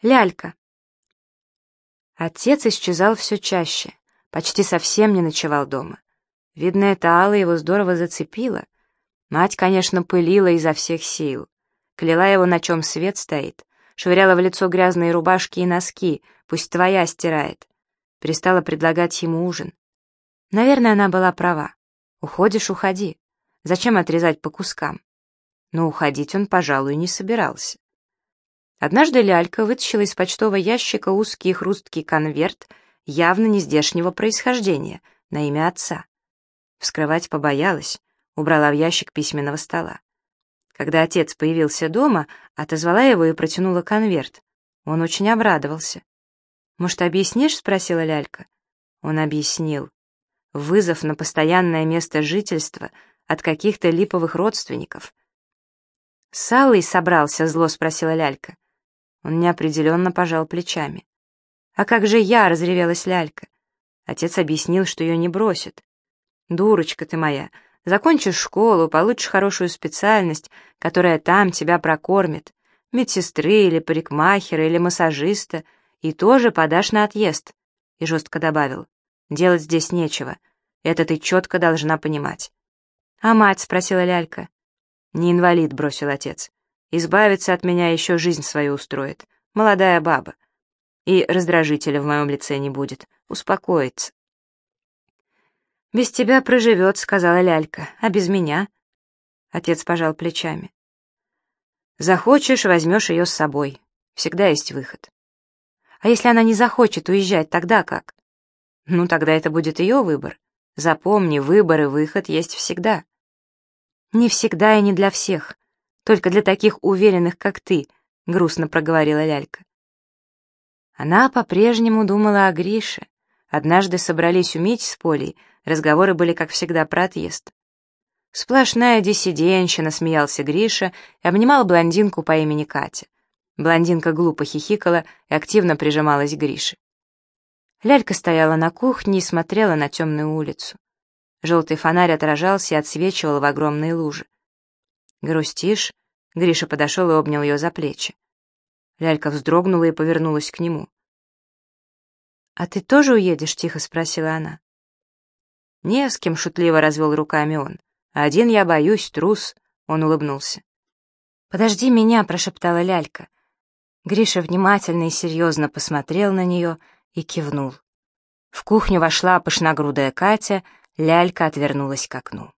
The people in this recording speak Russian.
Лялька. Отец исчезал все чаще, почти совсем не ночевал дома. Видно, это Алла его здорово зацепила. Мать, конечно, пылила изо всех сил. Кляла его, на чем свет стоит. Швыряла в лицо грязные рубашки и носки, пусть твоя стирает. Перестала предлагать ему ужин. Наверное, она была права. Уходишь — уходи. Зачем отрезать по кускам? Но уходить он, пожалуй, не собирался. Однажды лялька вытащила из почтового ящика узкий хрусткий конверт явно нездешнего происхождения на имя отца. Вскрывать побоялась, убрала в ящик письменного стола. Когда отец появился дома, отозвала его и протянула конверт. Он очень обрадовался. «Может, объяснишь?» — спросила лялька. Он объяснил. Вызов на постоянное место жительства от каких-то липовых родственников. «С Аллой собрался?» — зло спросила лялька. Он неопределенно пожал плечами. «А как же я?» — разревелась лялька. Отец объяснил, что ее не бросит. «Дурочка ты моя, закончишь школу, получишь хорошую специальность, которая там тебя прокормит, медсестры или парикмахера или массажиста, и тоже подашь на отъезд». И жестко добавил, «Делать здесь нечего, это ты четко должна понимать». «А мать?» — спросила лялька. «Не инвалид», — бросил отец. «Избавиться от меня еще жизнь свою устроит. Молодая баба. И раздражителя в моем лице не будет. Успокоится». «Без тебя проживет», — сказала лялька, — «а без меня?» Отец пожал плечами. «Захочешь, возьмешь ее с собой. Всегда есть выход». «А если она не захочет уезжать, тогда как?» «Ну, тогда это будет ее выбор. Запомни, выбор и выход есть всегда». «Не всегда и не для всех. Только для таких уверенных, как ты», — грустно проговорила лялька. Она по-прежнему думала о Грише. Однажды собрались у Мити с Полей, разговоры были, как всегда, про отъезд. Сплошная диссиденщина, смеялся Гриша и обнимал блондинку по имени Катя. Блондинка глупо хихикала и активно прижималась к Грише. Лялька стояла на кухне и смотрела на темную улицу. Желтый фонарь отражался и отсвечивал в огромные лужи. «Грустишь?» — Гриша подошел и обнял ее за плечи. Лялька вздрогнула и повернулась к нему. «А ты тоже уедешь?» — тихо спросила она. «Не с кем», — шутливо развел руками он. «Один я боюсь, трус», — он улыбнулся. «Подожди меня», — прошептала лялька. Гриша внимательно и серьезно посмотрел на нее и кивнул. В кухню вошла пышногрудая Катя, лялька отвернулась к окну.